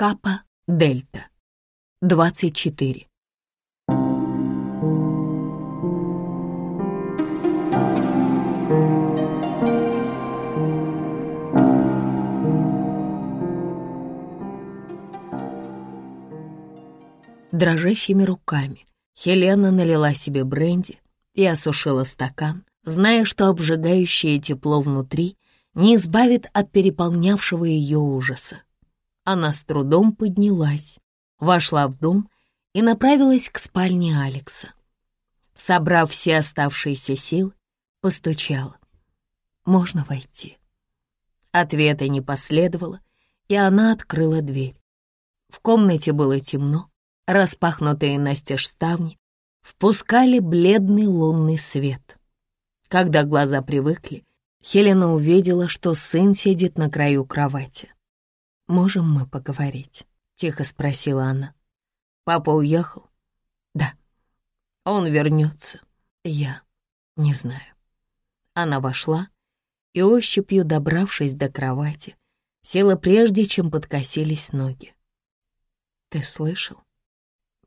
Капа Дельта. 24. Дрожащими руками Хелена налила себе бренди и осушила стакан, зная, что обжигающее тепло внутри не избавит от переполнявшего ее ужаса. Она с трудом поднялась, вошла в дом и направилась к спальне Алекса. Собрав все оставшиеся силы, постучала. «Можно войти?» Ответа не последовало, и она открыла дверь. В комнате было темно, распахнутые настежь ставни впускали бледный лунный свет. Когда глаза привыкли, Хелена увидела, что сын сидит на краю кровати. «Можем мы поговорить?» — тихо спросила она. «Папа уехал?» «Да». «Он вернется?» «Я не знаю». Она вошла и, ощупью добравшись до кровати, села прежде, чем подкосились ноги. «Ты слышал?»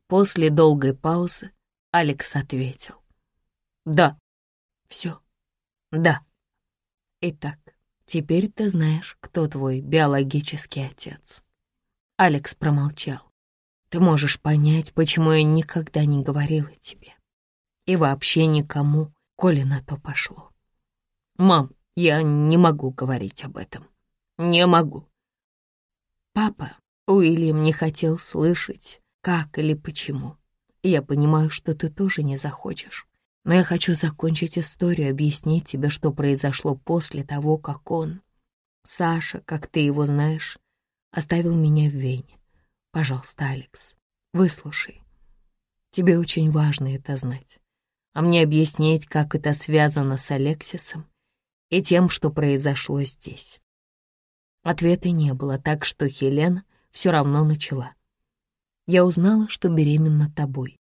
После долгой паузы Алекс ответил. «Да». «Все?» «Да». «Итак, Теперь ты знаешь, кто твой биологический отец». Алекс промолчал. «Ты можешь понять, почему я никогда не говорила тебе. И вообще никому, коли на то пошло. Мам, я не могу говорить об этом. Не могу». «Папа, Уильям не хотел слышать, как или почему. Я понимаю, что ты тоже не захочешь. Но я хочу закончить историю, объяснить тебе, что произошло после того, как он, Саша, как ты его знаешь, оставил меня в Вене. Пожалуйста, Алекс, выслушай. Тебе очень важно это знать. А мне объяснить, как это связано с Алексисом и тем, что произошло здесь. Ответа не было, так что Хелена все равно начала. Я узнала, что беременна тобой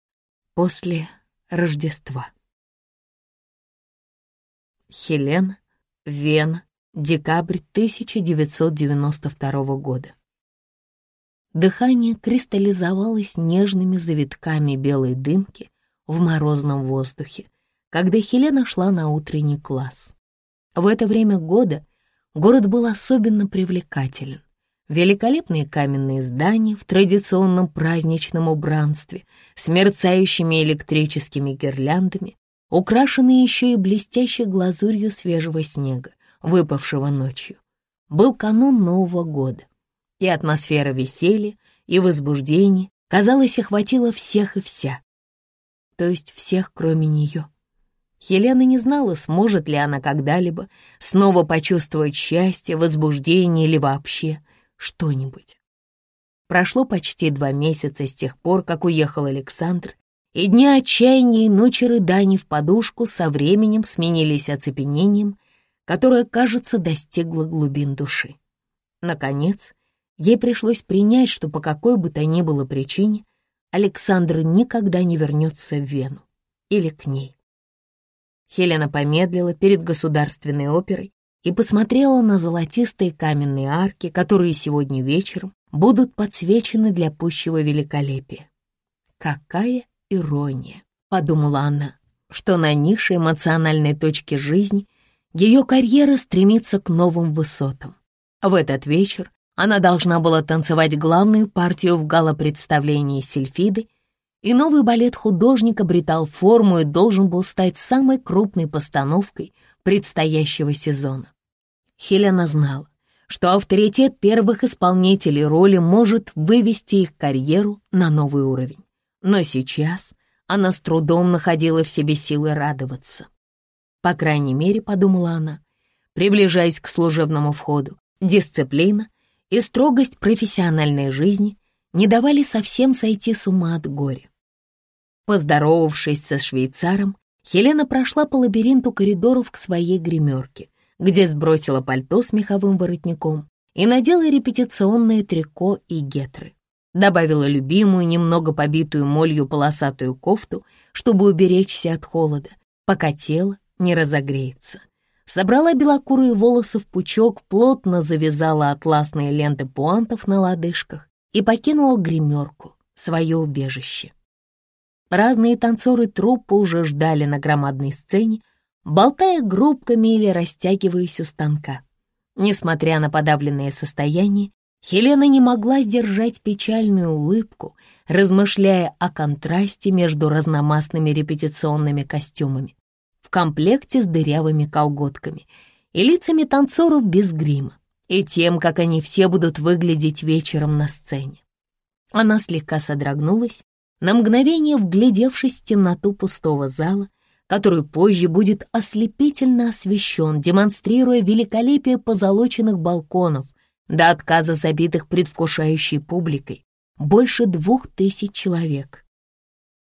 после Рождества. Хелена, Вена, декабрь 1992 года. Дыхание кристаллизовалось нежными завитками белой дымки в морозном воздухе, когда Хелена шла на утренний класс. В это время года город был особенно привлекателен. Великолепные каменные здания в традиционном праздничном убранстве с мерцающими электрическими гирляндами украшенный еще и блестящей глазурью свежего снега, выпавшего ночью. Был канун Нового года, и атмосфера веселья и возбуждения, казалось, охватила всех и вся. То есть всех, кроме нее. Елена не знала, сможет ли она когда-либо снова почувствовать счастье, возбуждение или вообще что-нибудь. Прошло почти два месяца с тех пор, как уехал Александр, и дни отчаяния и ночи рыданий в подушку со временем сменились оцепенением, которое, кажется, достигло глубин души. Наконец, ей пришлось принять, что по какой бы то ни было причине Александр никогда не вернется в Вену или к ней. Хелена помедлила перед государственной оперой и посмотрела на золотистые каменные арки, которые сегодня вечером будут подсвечены для пущего великолепия. Какая ирония, подумала она, что на низшей эмоциональной точке жизни ее карьера стремится к новым высотам. В этот вечер она должна была танцевать главную партию в гала-представлении Сильфиды, и новый балет художника обретал форму и должен был стать самой крупной постановкой предстоящего сезона. Хелена знала, что авторитет первых исполнителей роли может вывести их карьеру на новый уровень. Но сейчас она с трудом находила в себе силы радоваться. По крайней мере, подумала она, приближаясь к служебному входу, дисциплина и строгость профессиональной жизни не давали совсем сойти с ума от горя. Поздоровавшись со швейцаром, Хелена прошла по лабиринту коридоров к своей гримерке, где сбросила пальто с меховым воротником и надела репетиционное трико и гетры добавила любимую, немного побитую молью полосатую кофту, чтобы уберечься от холода, пока тело не разогреется. Собрала белокурые волосы в пучок, плотно завязала атласные ленты пуантов на лодыжках и покинула гримерку, свое убежище. Разные танцоры труппы уже ждали на громадной сцене, болтая группками или растягиваясь у станка. Несмотря на подавленное состояние, Хелена не могла сдержать печальную улыбку, размышляя о контрасте между разномастными репетиционными костюмами в комплекте с дырявыми колготками и лицами танцоров без грима, и тем, как они все будут выглядеть вечером на сцене. Она слегка содрогнулась, на мгновение вглядевшись в темноту пустого зала, который позже будет ослепительно освещен, демонстрируя великолепие позолоченных балконов, до отказа забитых предвкушающей публикой, больше двух тысяч человек.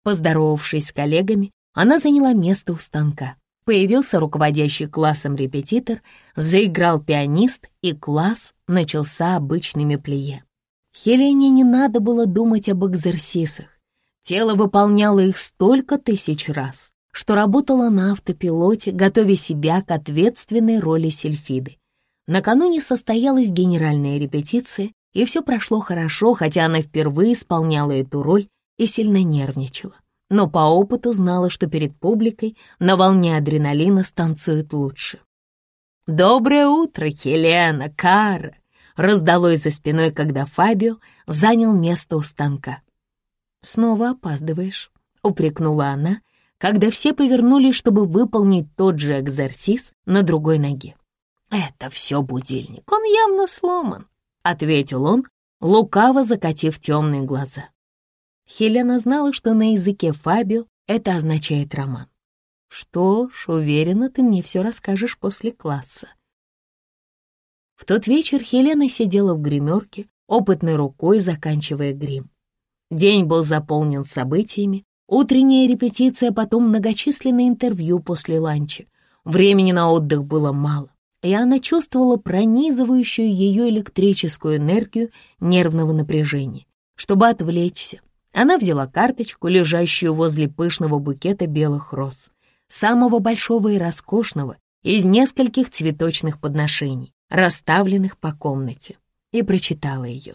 Поздоровавшись с коллегами, она заняла место у станка. Появился руководящий классом репетитор, заиграл пианист, и класс начался обычными плие. Хелене не надо было думать об экзерсисах. Тело выполняло их столько тысяч раз, что работала на автопилоте, готовя себя к ответственной роли Сельфиды. Накануне состоялась генеральная репетиция, и все прошло хорошо, хотя она впервые исполняла эту роль и сильно нервничала. Но по опыту знала, что перед публикой на волне адреналина станцует лучше. «Доброе утро, Хелена, Кара!» раздалось за спиной, когда Фабио занял место у станка. «Снова опаздываешь», — упрекнула она, когда все повернулись, чтобы выполнить тот же экзерсис на другой ноге. «Это все будильник, он явно сломан», — ответил он, лукаво закатив темные глаза. Хелена знала, что на языке Фабио это означает роман. «Что ж, уверена, ты мне все расскажешь после класса». В тот вечер Хелена сидела в гримерке, опытной рукой заканчивая грим. День был заполнен событиями, утренняя репетиция, потом многочисленные интервью после ланча. Времени на отдых было мало и она чувствовала пронизывающую ее электрическую энергию нервного напряжения. Чтобы отвлечься, она взяла карточку, лежащую возле пышного букета белых роз, самого большого и роскошного из нескольких цветочных подношений, расставленных по комнате, и прочитала ее.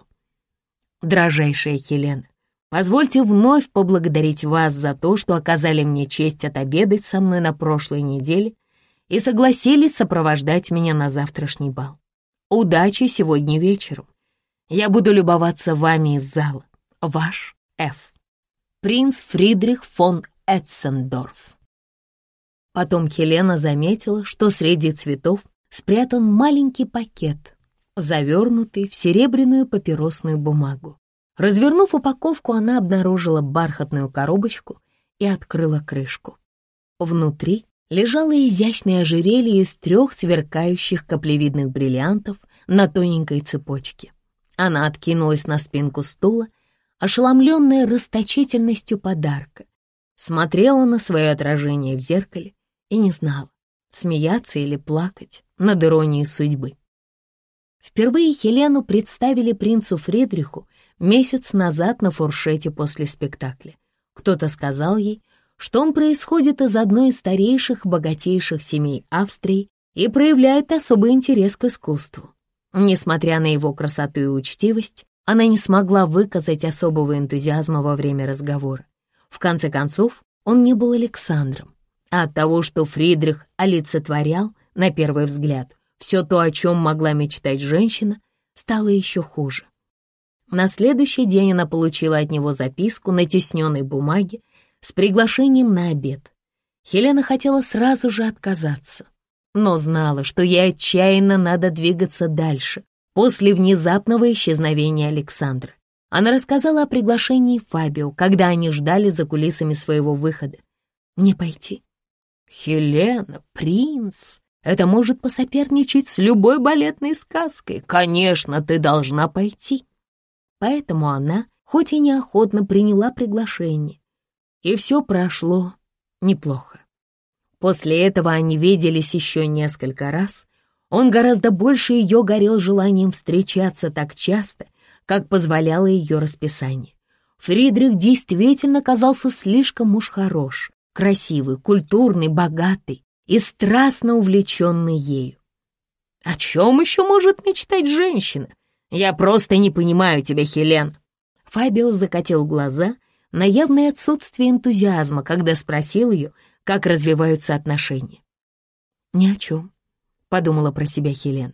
«Дрожайшая Хелена, позвольте вновь поблагодарить вас за то, что оказали мне честь отобедать со мной на прошлой неделе и согласились сопровождать меня на завтрашний бал. Удачи сегодня вечером. Я буду любоваться вами из зала. Ваш Ф. Принц Фридрих фон Этцендорф. Потом Хелена заметила, что среди цветов спрятан маленький пакет, завернутый в серебряную папиросную бумагу. Развернув упаковку, она обнаружила бархатную коробочку и открыла крышку. Внутри лежало изящное ожерелье из трех сверкающих каплевидных бриллиантов на тоненькой цепочке. Она откинулась на спинку стула, ошеломленная расточительностью подарка, смотрела на свое отражение в зеркале и не знала, смеяться или плакать над иронией судьбы. Впервые Хелену представили принцу Фридриху месяц назад на фуршете после спектакля. Кто-то сказал ей, что он происходит из одной из старейших, богатейших семей Австрии и проявляет особый интерес к искусству. Несмотря на его красоту и учтивость, она не смогла выказать особого энтузиазма во время разговора. В конце концов, он не был Александром, а от того, что Фридрих олицетворял, на первый взгляд, все то, о чем могла мечтать женщина, стало еще хуже. На следующий день она получила от него записку на тесненной бумаге с приглашением на обед. Хелена хотела сразу же отказаться, но знала, что ей отчаянно надо двигаться дальше, после внезапного исчезновения Александра. Она рассказала о приглашении Фабио, когда они ждали за кулисами своего выхода. «Не пойти». «Хелена, принц, это может посоперничать с любой балетной сказкой. Конечно, ты должна пойти». Поэтому она, хоть и неохотно, приняла приглашение, и все прошло неплохо. После этого они виделись еще несколько раз. Он гораздо больше ее горел желанием встречаться так часто, как позволяло ее расписание. Фридрих действительно казался слишком уж хорош, красивый, культурный, богатый и страстно увлеченный ею. О чем еще может мечтать женщина? Я просто не понимаю тебя, Хелен. Фабио закатил глаза на явное отсутствие энтузиазма, когда спросил ее, как развиваются отношения. «Ни о чем», — подумала про себя Хелена.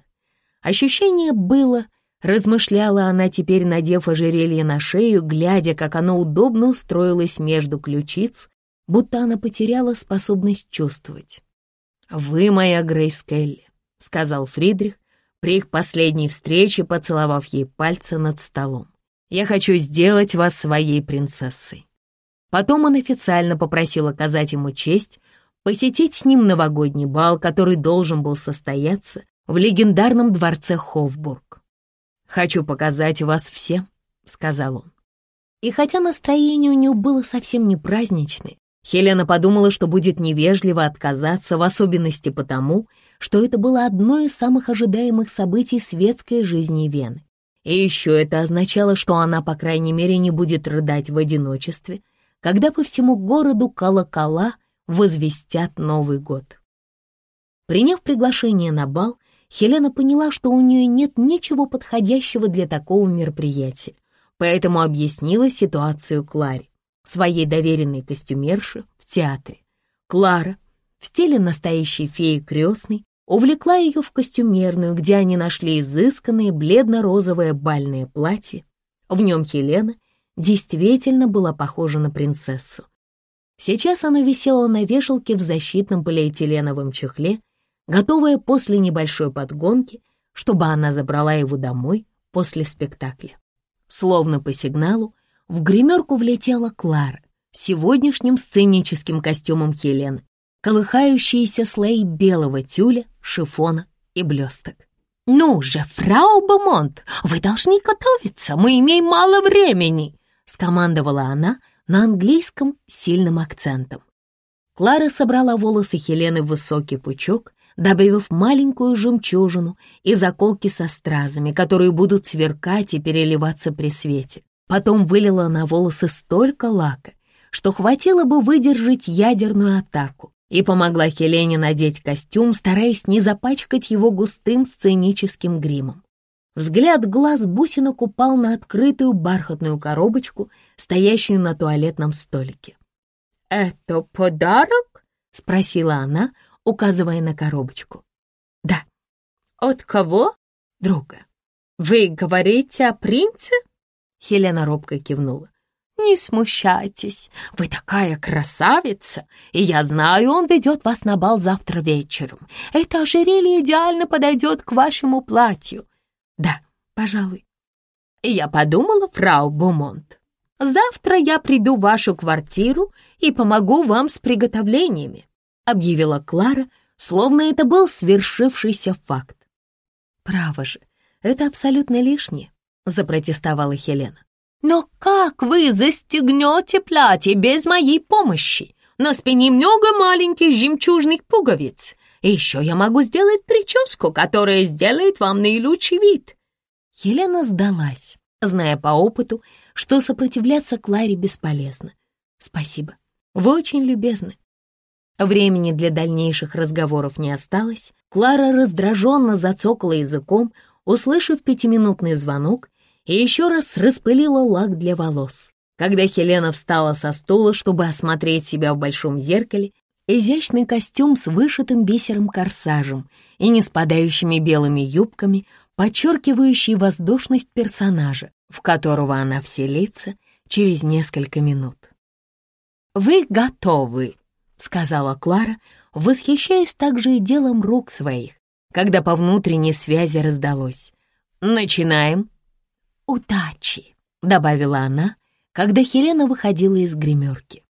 Ощущение было, размышляла она теперь, надев ожерелье на шею, глядя, как оно удобно устроилось между ключиц, будто она потеряла способность чувствовать. «Вы моя Грейс Келли», — сказал Фридрих, при их последней встрече поцеловав ей пальцы над столом. «Я хочу сделать вас своей принцессой». Потом он официально попросил оказать ему честь посетить с ним новогодний бал, который должен был состояться в легендарном дворце Хофбург. «Хочу показать вас всем», — сказал он. И хотя настроение у него было совсем не праздничное, Хелена подумала, что будет невежливо отказаться, в особенности потому, что это было одно из самых ожидаемых событий светской жизни Вены. И еще это означало, что она, по крайней мере, не будет рыдать в одиночестве, когда по всему городу колокола возвестят Новый год. Приняв приглашение на бал, Хелена поняла, что у нее нет ничего подходящего для такого мероприятия, поэтому объяснила ситуацию Кларе, своей доверенной костюмерше в театре. Клара в стиле настоящей феи крестной увлекла ее в костюмерную, где они нашли изысканное бледно-розовое бальное платье. В нем Хелена действительно была похожа на принцессу. Сейчас она висела на вешалке в защитном полиэтиленовом чехле, готовая после небольшой подгонки, чтобы она забрала его домой после спектакля. Словно по сигналу в гримерку влетела Клара сегодняшним сценическим костюмом Хелены, колыхающиеся слои белого тюля, шифона и блесток. «Ну же, фрау Бомонт, вы должны готовиться, мы имеем мало времени!» — скомандовала она на английском сильным акцентом. Клара собрала волосы Хелены в высокий пучок, добавив маленькую жемчужину и заколки со стразами, которые будут сверкать и переливаться при свете. Потом вылила на волосы столько лака, что хватило бы выдержать ядерную атаку, и помогла Хелене надеть костюм, стараясь не запачкать его густым сценическим гримом. Взгляд глаз бусинок упал на открытую бархатную коробочку, стоящую на туалетном столике. «Это подарок?» — спросила она, указывая на коробочку. «Да». «От кого?» «Друга». «Вы говорите о принце?» Хелена робко кивнула. «Не смущайтесь, вы такая красавица, и я знаю, он ведет вас на бал завтра вечером. Это ожерелье идеально подойдет к вашему платью». «Да, пожалуй». Я подумала, фрау Бумонт, завтра я приду в вашу квартиру и помогу вам с приготовлениями объявила Клара, словно это был свершившийся факт. «Право же, это абсолютно лишнее», — запротестовала Хелена. «Но как вы застегнете платье без моей помощи? На спине много маленьких жемчужных пуговиц. И еще я могу сделать прическу, которая сделает вам наилучший вид». Хелена сдалась, зная по опыту, что сопротивляться Кларе бесполезно. «Спасибо, вы очень любезны. Времени для дальнейших разговоров не осталось. Клара раздраженно зацокала языком, услышав пятиминутный звонок, и еще раз распылила лак для волос. Когда Хелена встала со стула, чтобы осмотреть себя в большом зеркале, изящный костюм с вышитым бисером корсажем и не спадающими белыми юбками, подчеркивающий воздушность персонажа, в которого она вселится через несколько минут. «Вы готовы!» — сказала Клара, восхищаясь также и делом рук своих, когда по внутренней связи раздалось. «Начинаем». «Удачи», — добавила она, когда Хелена выходила из гримерки.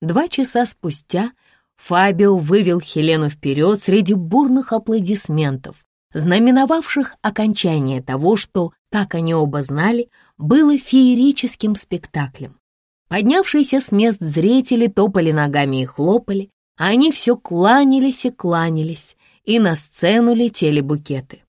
Два часа спустя Фабио вывел Хелену вперед среди бурных аплодисментов, знаменовавших окончание того, что, как они оба знали, было феерическим спектаклем. Поднявшиеся с мест зрители топали ногами и хлопали, а они все кланялись и кланялись, и на сцену летели букеты.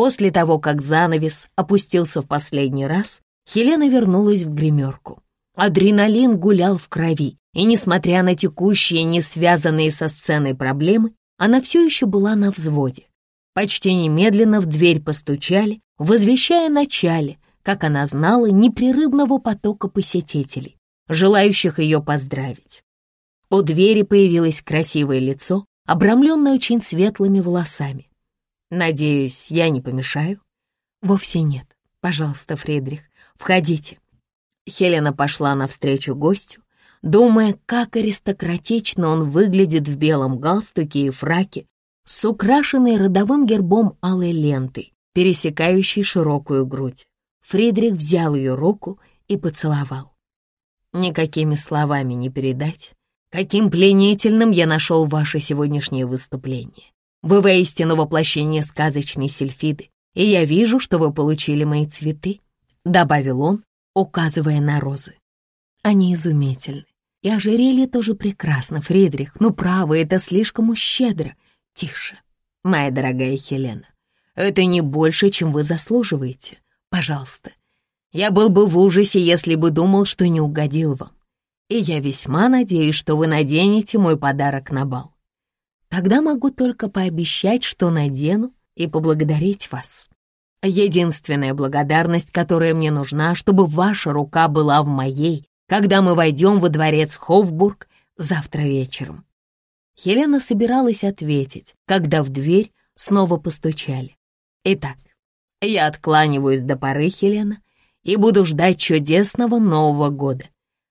После того, как занавес опустился в последний раз, Хелена вернулась в гримерку. Адреналин гулял в крови, и, несмотря на текущие, не связанные со сценой проблемы, она все еще была на взводе. Почти немедленно в дверь постучали, возвещая начале, как она знала, непрерывного потока посетителей, желающих ее поздравить. У двери появилось красивое лицо, обрамленное очень светлыми волосами. «Надеюсь, я не помешаю?» «Вовсе нет. Пожалуйста, Фридрих, входите». Хелена пошла навстречу гостю, думая, как аристократично он выглядит в белом галстуке и фраке с украшенной родовым гербом алой лентой, пересекающей широкую грудь. Фридрих взял ее руку и поцеловал. Никакими словами не передать, каким пленительным я нашел ваше сегодняшнее выступление. Вы воистину воплощение сказочной сельфиды, и я вижу, что вы получили мои цветы», — добавил он, указывая на розы. «Они изумительны. И ожерелье тоже прекрасно, Фридрих. Ну, право, это слишком щедро. Тише, моя дорогая Хелена. Это не больше, чем вы заслуживаете. Пожалуйста. Я был бы в ужасе, если бы думал, что не угодил вам. И я весьма надеюсь, что вы наденете мой подарок на бал. Тогда могу только пообещать, что надену и поблагодарить вас. Единственная благодарность, которая мне нужна, чтобы ваша рука была в моей, когда мы войдем во дворец Хофбург завтра вечером. Елена собиралась ответить, когда в дверь снова постучали. Итак, я откланиваюсь до поры, Хелена, и буду ждать чудесного Нового года.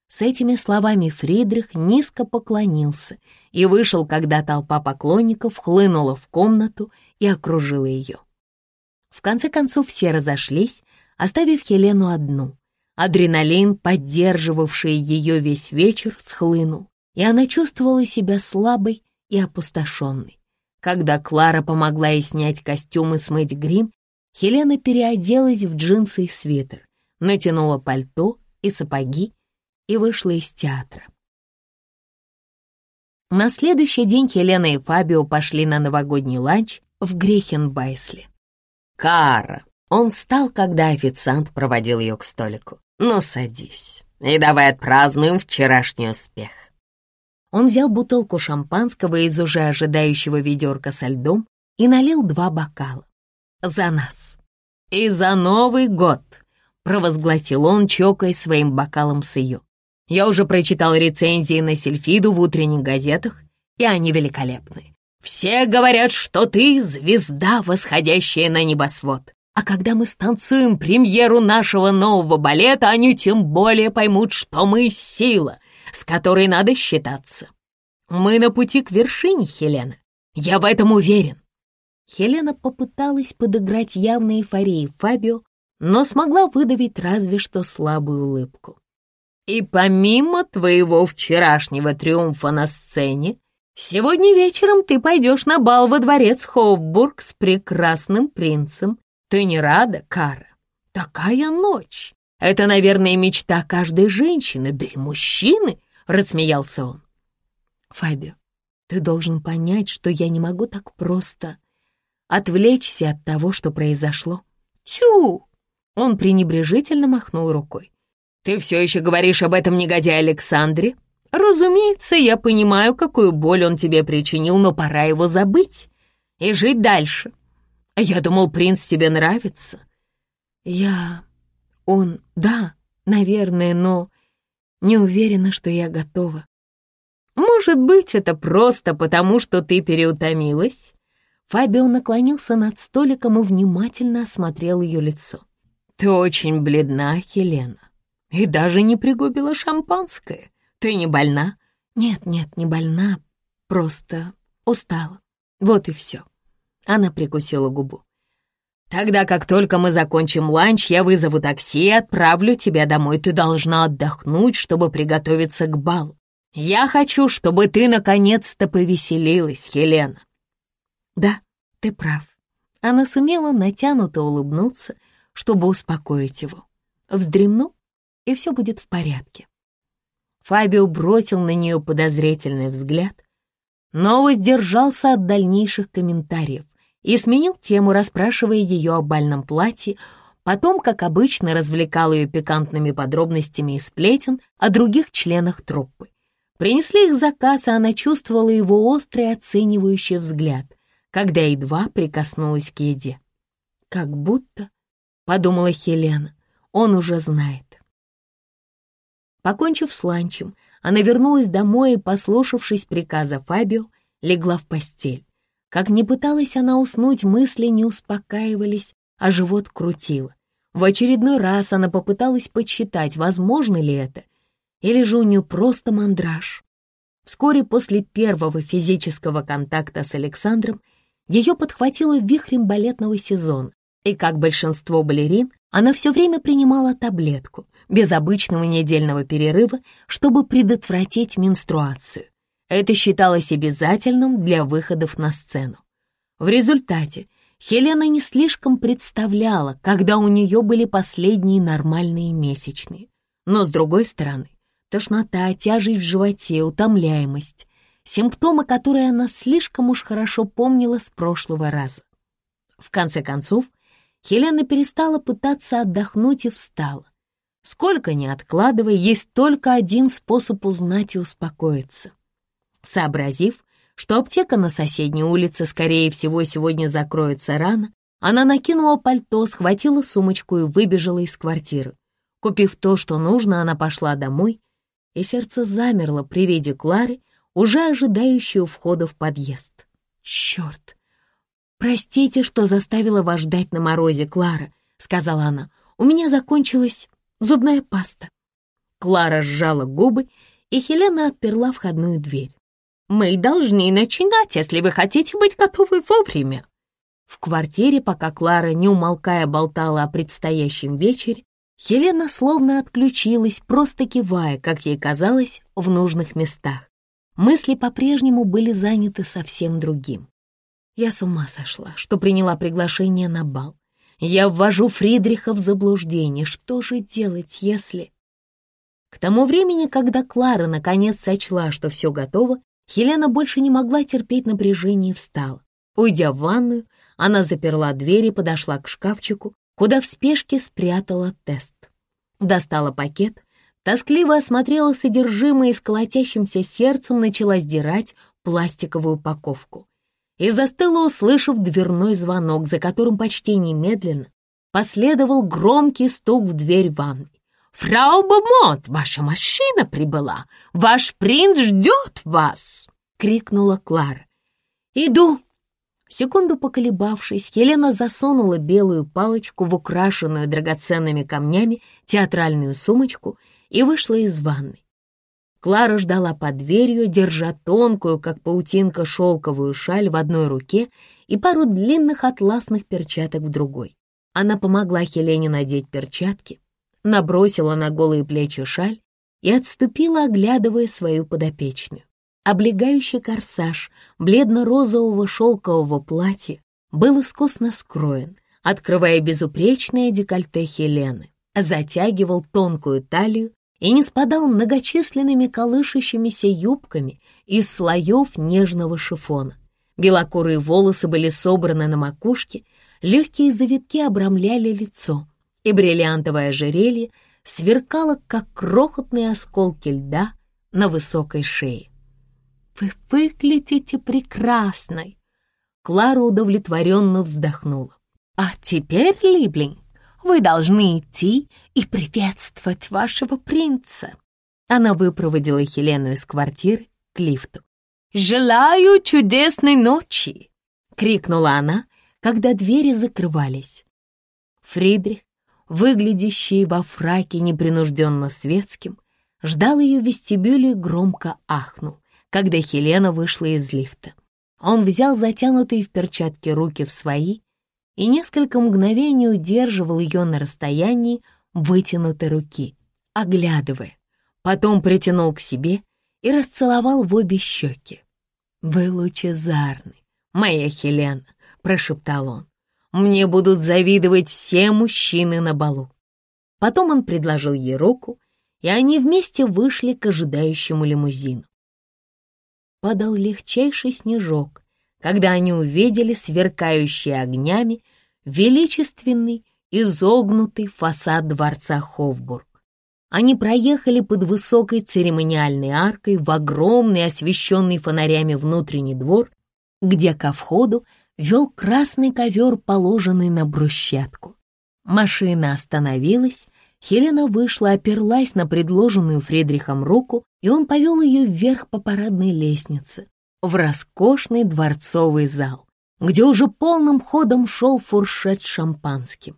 С этими словами Фридрих низко поклонился и вышел, когда толпа поклонников хлынула в комнату и окружила ее. В конце концов все разошлись, оставив Хелену одну. Адреналин, поддерживавший ее весь вечер, схлынул, и она чувствовала себя слабой и опустошенной. Когда Клара помогла ей снять костюм и смыть грим, Хелена переоделась в джинсы и свитер, натянула пальто и сапоги и вышла из театра. На следующий день Хелена и Фабио пошли на новогодний ланч в Грехенбайсле. «Кара!» Он встал, когда официант проводил ее к столику. «Ну, садись, и давай отпразднуем вчерашний успех». Он взял бутылку шампанского из уже ожидающего ведерка со льдом и налил два бокала. «За нас!» «И за Новый год!» — провозгласил он, чокая своим бокалом с ее. «Я уже прочитал рецензии на Сельфиду в утренних газетах, и они великолепны. Все говорят, что ты — звезда, восходящая на небосвод. А когда мы станцуем премьеру нашего нового балета, они тем более поймут, что мы — сила, с которой надо считаться. Мы на пути к вершине, Хелена. Я в этом уверен. Хелена попыталась подыграть явной эйфории Фабио, но смогла выдавить разве что слабую улыбку. «И помимо твоего вчерашнего триумфа на сцене, сегодня вечером ты пойдешь на бал во дворец Хофбург с прекрасным принцем. Ты не рада, Кара? Такая ночь! Это, наверное, мечта каждой женщины, да и мужчины!» — рассмеялся он. «Фабио, ты должен понять, что я не могу так просто...» отвлечься от того, что произошло. Тю! Он пренебрежительно махнул рукой. Ты все еще говоришь об этом негодяе Александре? Разумеется, я понимаю, какую боль он тебе причинил, но пора его забыть и жить дальше. Я думал, принц тебе нравится. Я... Он... Да, наверное, но не уверена, что я готова. Может быть, это просто потому, что ты переутомилась? Фабио наклонился над столиком и внимательно осмотрел ее лицо. «Ты очень бледна, Хелена, и даже не пригубила шампанское. Ты не больна?» «Нет, нет, не больна, просто устала. Вот и все». Она прикусила губу. «Тогда, как только мы закончим ланч, я вызову такси и отправлю тебя домой. Ты должна отдохнуть, чтобы приготовиться к балу. Я хочу, чтобы ты наконец-то повеселилась, Хелена. Да, ты прав. Она сумела натянуто улыбнуться, чтобы успокоить его. Вздремну, и все будет в порядке. Фабио бросил на нее подозрительный взгляд, но воздержался от дальнейших комментариев и сменил тему, расспрашивая ее о бальном платье, потом, как обычно, развлекал ее пикантными подробностями и сплетен о других членах труппы. Принесли их заказ, и она чувствовала его острый оценивающий взгляд — когда едва прикоснулась к еде. «Как будто», — подумала Хелена, он уже знает. Покончив с ланчем, она вернулась домой и, послушавшись приказа Фабио, легла в постель. Как ни пыталась она уснуть, мысли не успокаивались, а живот крутило. В очередной раз она попыталась подсчитать, возможно ли это, или же у нее просто мандраж. Вскоре после первого физического контакта с Александром ее подхватило вихрем балетного сезона, и, как большинство балерин, она все время принимала таблетку, без обычного недельного перерыва, чтобы предотвратить менструацию. Это считалось обязательным для выходов на сцену. В результате Хелена не слишком представляла, когда у нее были последние нормальные месячные. Но, с другой стороны, тошнота, тяжесть в животе, утомляемость — симптомы, которые она слишком уж хорошо помнила с прошлого раза. В конце концов, Хелена перестала пытаться отдохнуть и встала. Сколько ни откладывая, есть только один способ узнать и успокоиться. Сообразив, что аптека на соседней улице, скорее всего, сегодня закроется рано, она накинула пальто, схватила сумочку и выбежала из квартиры. Купив то, что нужно, она пошла домой, и сердце замерло при виде Клары, уже ожидающей у входа в подъезд. «Черт! Простите, что заставила вас ждать на морозе, Клара», — сказала она. «У меня закончилась зубная паста». Клара сжала губы, и Хелена отперла входную дверь. «Мы должны начинать, если вы хотите быть готовы вовремя». В квартире, пока Клара, не умолкая, болтала о предстоящем вечере, Хелена словно отключилась, просто кивая, как ей казалось, в нужных местах. Мысли по-прежнему были заняты совсем другим. Я с ума сошла, что приняла приглашение на бал. Я ввожу Фридриха в заблуждение. Что же делать, если... К тому времени, когда Клара наконец сочла, что все готово, Хелена больше не могла терпеть напряжение и встала. Уйдя в ванную, она заперла дверь и подошла к шкафчику, куда в спешке спрятала тест. Достала пакет, тоскливо осмотрела содержимое и с колотящимся сердцем начала сдирать пластиковую упаковку и застыла, услышав дверной звонок, за которым почти немедленно последовал громкий стук в дверь ванной. «Фрау Бомот, ваша машина прибыла! Ваш принц ждет вас!» — крикнула Клара. «Иду!» Секунду поколебавшись, Елена засунула белую палочку в украшенную драгоценными камнями театральную сумочку и вышла из ванной. Клара ждала под дверью, держа тонкую, как паутинка, шелковую шаль в одной руке и пару длинных атласных перчаток в другой. Она помогла Хелене надеть перчатки, набросила на голые плечи шаль и отступила, оглядывая свою подопечную. Облегающий корсаж бледно-розового шелкового платья был искусно скроен, открывая безупречное декольте Хелены, затягивал тонкую талию и не спадал многочисленными колышащимися юбками из слоев нежного шифона. Белокурые волосы были собраны на макушке, легкие завитки обрамляли лицо, и бриллиантовое ожерелье сверкало, как крохотные осколки льда на высокой шее. «Вы выглядите прекрасной!» Клара удовлетворенно вздохнула. «А теперь, Либлинг, вы должны идти и приветствовать вашего принца». Она выпроводила Хелену из квартиры к лифту. «Желаю чудесной ночи!» — крикнула она, когда двери закрывались. Фридрих, выглядящий во фраке непринужденно светским, ждал ее в вестибюле громко ахнул, когда Хелена вышла из лифта. Он взял затянутые в перчатки руки в свои и несколько мгновений удерживал ее на расстоянии вытянутой руки, оглядывая. Потом притянул к себе и расцеловал в обе щеки. «Вы лучезарны, моя Хелена», — прошептал он. «Мне будут завидовать все мужчины на балу». Потом он предложил ей руку, и они вместе вышли к ожидающему лимузину. Падал легчайший снежок, когда они увидели сверкающий огнями величественный изогнутый фасад дворца Хофбург. Они проехали под высокой церемониальной аркой в огромный освещенный фонарями внутренний двор, где ко входу вел красный ковер, положенный на брусчатку. Машина остановилась, Хелена вышла, оперлась на предложенную Фридрихом руку, и он повел ее вверх по парадной лестнице, в роскошный дворцовый зал, где уже полным ходом шел фуршет шампанским.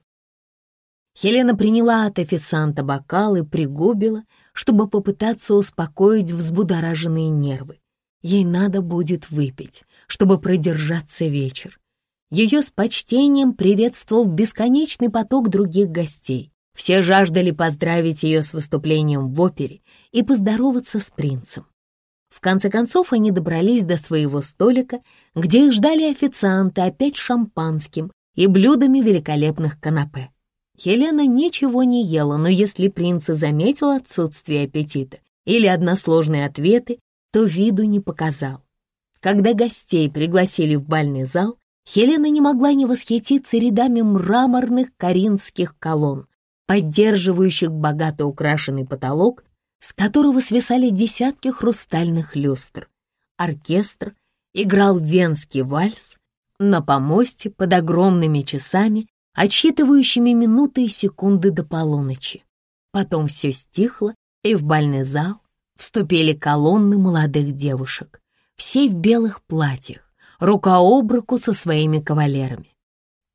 Хелена приняла от официанта бокал и пригубила, чтобы попытаться успокоить взбудораженные нервы. Ей надо будет выпить, чтобы продержаться вечер. Ее с почтением приветствовал бесконечный поток других гостей. Все жаждали поздравить ее с выступлением в опере и поздороваться с принцем. В конце концов они добрались до своего столика, где их ждали официанты опять шампанским и блюдами великолепных канапе. Хелена ничего не ела, но если принц заметил отсутствие аппетита или односложные ответы, то виду не показал. Когда гостей пригласили в бальный зал, Хелена не могла не восхититься рядами мраморных коринфских колонн, поддерживающих богато украшенный потолок, с которого свисали десятки хрустальных люстр. Оркестр играл венский вальс на помосте под огромными часами, отсчитывающими минуты и секунды до полуночи. Потом все стихло, и в бальный зал вступили колонны молодых девушек, все в белых платьях, рука об руку со своими кавалерами.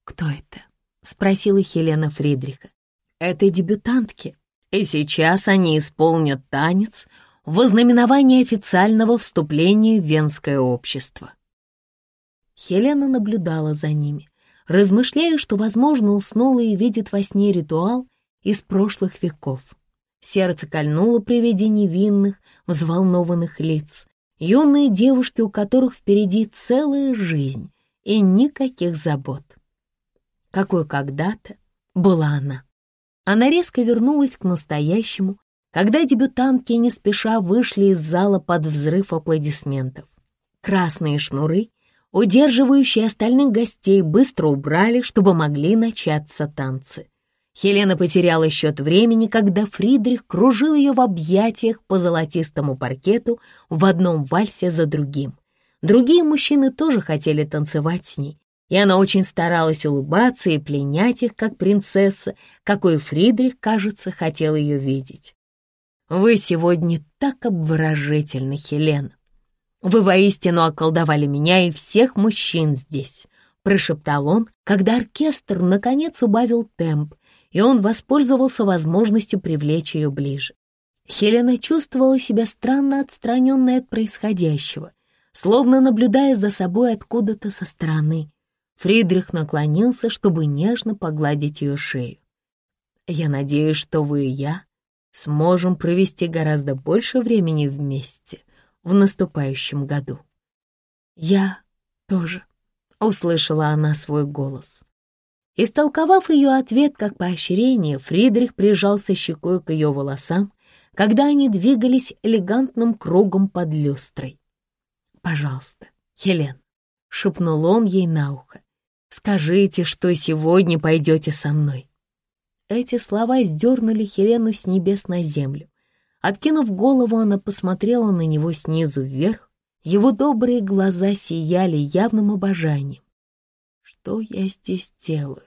«Кто это?» — спросила Хелена Фридриха. «Это дебютантки, и сейчас они исполнят танец в ознаменование официального вступления в Венское общество». Хелена наблюдала за ними, размышляя, что, возможно, уснула и видит во сне ритуал из прошлых веков. Сердце кольнуло при виде невинных, взволнованных лиц, юные девушки, у которых впереди целая жизнь и никаких забот. Какой когда-то была она. Она резко вернулась к настоящему, когда дебютантки не спеша вышли из зала под взрыв аплодисментов. Красные шнуры, удерживающие остальных гостей, быстро убрали, чтобы могли начаться танцы. Хелена потеряла счет времени, когда Фридрих кружил ее в объятиях по золотистому паркету в одном вальсе за другим. Другие мужчины тоже хотели танцевать с ней, и она очень старалась улыбаться и пленять их, как принцесса, какой Фридрих, кажется, хотел ее видеть. «Вы сегодня так обворожительны, Хелена. Вы воистину околдовали меня и всех мужчин здесь», — прошептал он, когда оркестр наконец убавил темп, и он воспользовался возможностью привлечь ее ближе. Хелена чувствовала себя странно отстраненной от происходящего, словно наблюдая за собой откуда-то со стороны. Фридрих наклонился, чтобы нежно погладить ее шею. «Я надеюсь, что вы и я сможем провести гораздо больше времени вместе в наступающем году». «Я тоже», — услышала она свой голос. Истолковав ее ответ как поощрение, Фридрих прижался щекой к ее волосам, когда они двигались элегантным кругом под люстрой. «Пожалуйста, Хелен», — шепнул он ей на ухо, — «скажите, что сегодня пойдете со мной». Эти слова сдернули Хелену с небес на землю. Откинув голову, она посмотрела на него снизу вверх. Его добрые глаза сияли явным обожанием. Что я здесь делаю?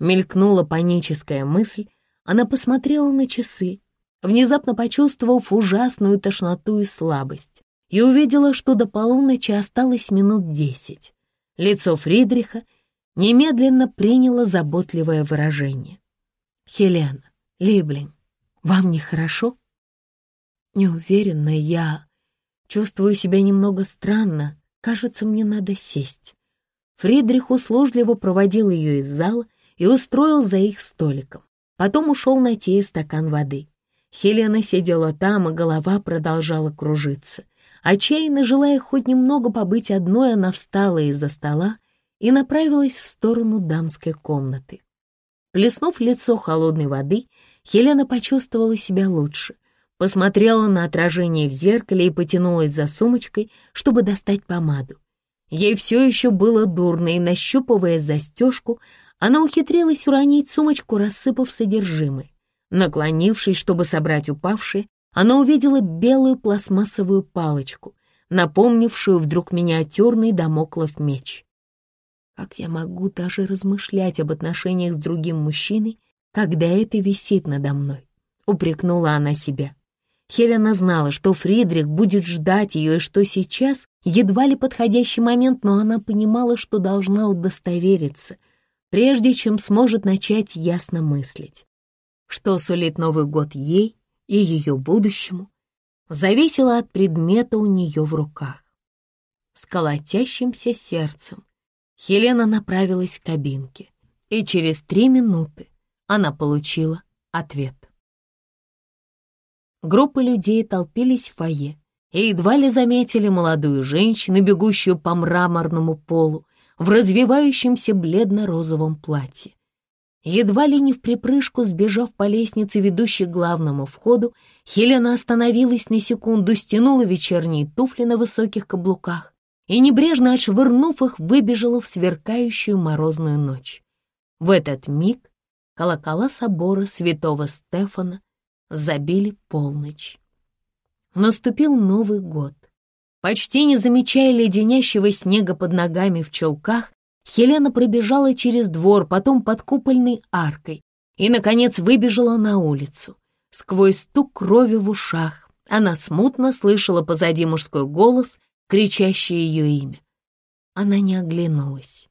Мелькнула паническая мысль. Она посмотрела на часы, внезапно почувствовав ужасную тошноту и слабость, и увидела, что до полуночи осталось минут десять. Лицо Фридриха немедленно приняло заботливое выражение. «Хелена, Либлин, вам нехорошо?» «Неуверенно я чувствую себя немного странно. Кажется, мне надо сесть». Фридрих услужливо проводил ее из зала и устроил за их столиком. Потом ушел найти стакан воды. Хелена сидела там, и голова продолжала кружиться. Отчаянно желая хоть немного побыть одной, она встала из-за стола и направилась в сторону дамской комнаты. Плеснув лицо холодной воды, Хелена почувствовала себя лучше, посмотрела на отражение в зеркале и потянулась за сумочкой, чтобы достать помаду. Ей все еще было дурно, и, нащупывая застежку, она ухитрилась уронить сумочку, рассыпав содержимое. Наклонившись, чтобы собрать упавшие, она увидела белую пластмассовую палочку, напомнившую вдруг миниатюрный домоклов меч. Как я могу даже размышлять об отношениях с другим мужчиной, когда это висит надо мной», — упрекнула она себя. Хелена знала, что Фридрих будет ждать ее и что сейчас едва ли подходящий момент, но она понимала, что должна удостовериться, прежде чем сможет начать ясно мыслить. Что сулит Новый год ей и ее будущему, зависело от предмета у нее в руках. С колотящимся сердцем Хелена направилась к кабинке, и через три минуты она получила ответ. Группы людей толпились в фойе и едва ли заметили молодую женщину, бегущую по мраморному полу в развивающемся бледно-розовом платье. Едва ли не в припрыжку, сбежав по лестнице, ведущей к главному входу, Хелена остановилась на секунду, стянула вечерние туфли на высоких каблуках и, небрежно отшвырнув их, выбежала в сверкающую морозную ночь. В этот миг колокола собора святого Стефана забили полночь. Наступил Новый год. Почти не замечая леденящего снега под ногами в челках, Хелена пробежала через двор, потом под купольной аркой и, наконец, выбежала на улицу. Сквозь стук крови в ушах она смутно слышала позади мужской голос, кричащий ее имя. Она не оглянулась.